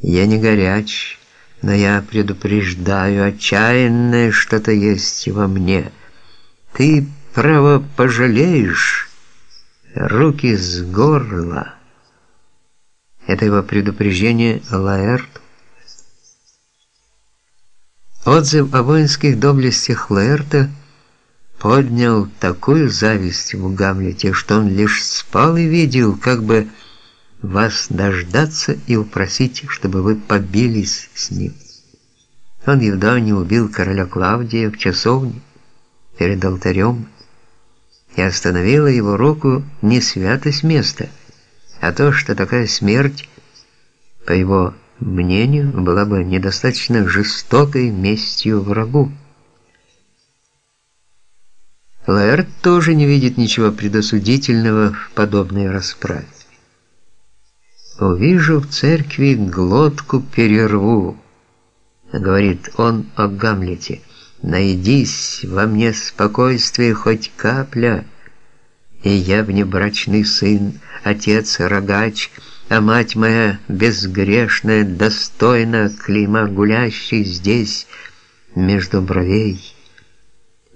Я не горяч, но я предупреждаю, отчаянное что-то есть во мне. Ты, право, пожалеешь, руки с горла. Это его предупреждение Лаэрту. Отзыв о воинских доблестях Лаэрта поднял такую зависть в Гамлете, что он лишь спал и видел, как бы вас дождаться и упросить, чтобы вы побились с ним. Он едва не убил короля Клавдия в часовне перед алтарем и остановила его руку не святость места, а то, что такая смерть, по его мнению, была бы недостаточно жестокой местью врагу. Лаэрт тоже не видит ничего предосудительного в подобной расправе. «Увижу в церкви глотку перерву», — говорит он о Гамлете. «Найдись во мне спокойствие хоть капля, и я внебрачный сын, отец рогач, а мать моя безгрешная, достойна клейма гулящей здесь между бровей.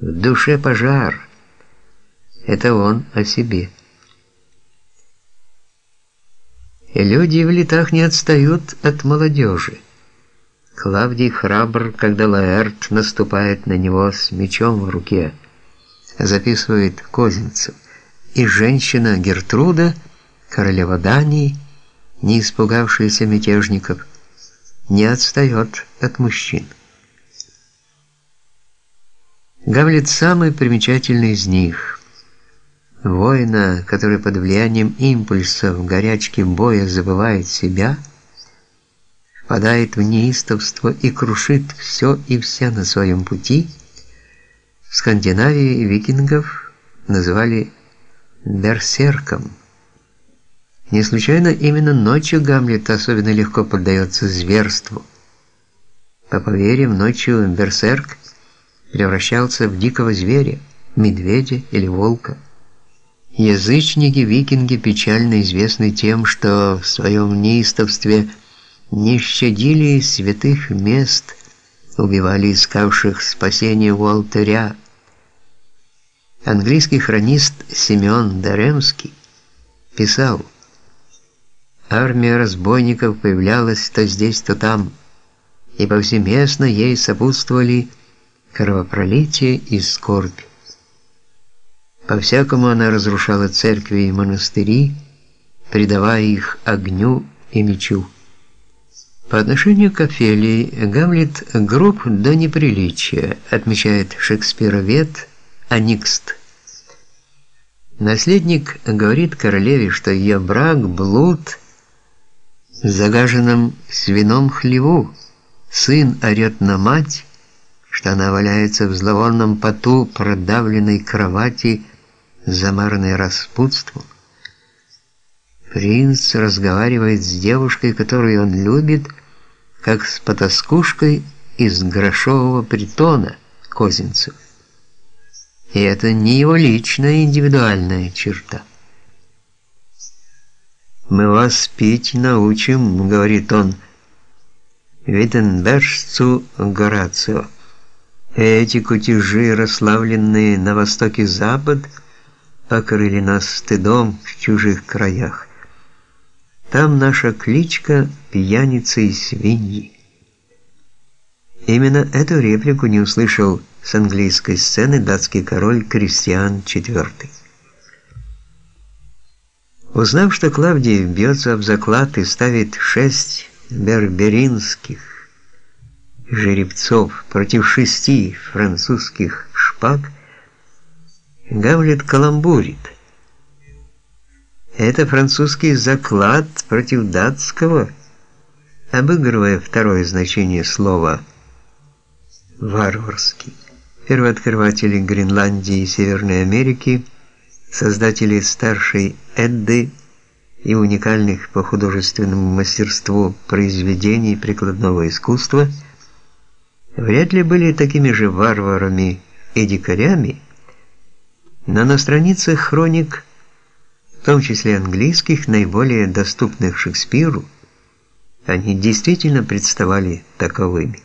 В душе пожар. Это он о себе». И люди в летах не отстают от молодежи. Клавдий храбр, когда Лаэрт наступает на него с мечом в руке, записывает Козинцев. И женщина Гертруда, королева Дании, не испугавшаяся мятежников, не отстает от мужчин. Гавлет самый примечательный из них – Воина, который под влиянием импульсов горячки боя забывает себя, впадает в неистовство и крушит все и вся на своем пути, в Скандинавии викингов называли берсерком. Не случайно именно ночью Гамлет особенно легко поддается зверству. По поверьям, ночью берсерк превращался в дикого зверя, медведя или волка. Язычники-викинги печально известны тем, что в своем неистовстве не щадили святых мест, убивали искавших спасения у алтаря. Английский хронист Симеон Даремский писал, «Армия разбойников появлялась то здесь, то там, и повсеместно ей сопутствовали кровопролитие и скорбь. По-всякому она разрушала церкви и монастыри, предавая их огню и мечу. По отношению к Офелии Гамлет груб до неприличия, отмечает шекспировед Аникст. Наследник говорит королеве, что ее брак – блуд в загаженном свином хлеву. Сын орет на мать, что она валяется в зловонном поту продавленной кровати замаранный распутством. Принц разговаривает с девушкой, которую он любит, как с потаскушкой из грошового притона Козинцев. И это не его личная индивидуальная черта. «Мы вас пить научим», — говорит он Виттенбержцу Горацио. Эти кутежи, расславленные на востоке покрыли нас стыдом в чужих краях. Там наша кличка пьяницы и свиньи. Именно эту реплику не услышал с английской сцены датский король Кристиан IV. Узнав, что Клавдий бьется об заклад и ставит шесть берберинских жеребцов против шести французских шпаг, Гамлет каламбурит. Это французский заклад против датского, обыгрывая второе значение слова «варварский». Первооткрыватели Гренландии и Северной Америки, создатели старшей Эдды и уникальных по художественному мастерству произведений прикладного искусства, вряд ли были такими же варварами и дикарями, но на страницах хроник, в том числе английских, наиболее доступных Шекспиру, они действительно представали таковыми.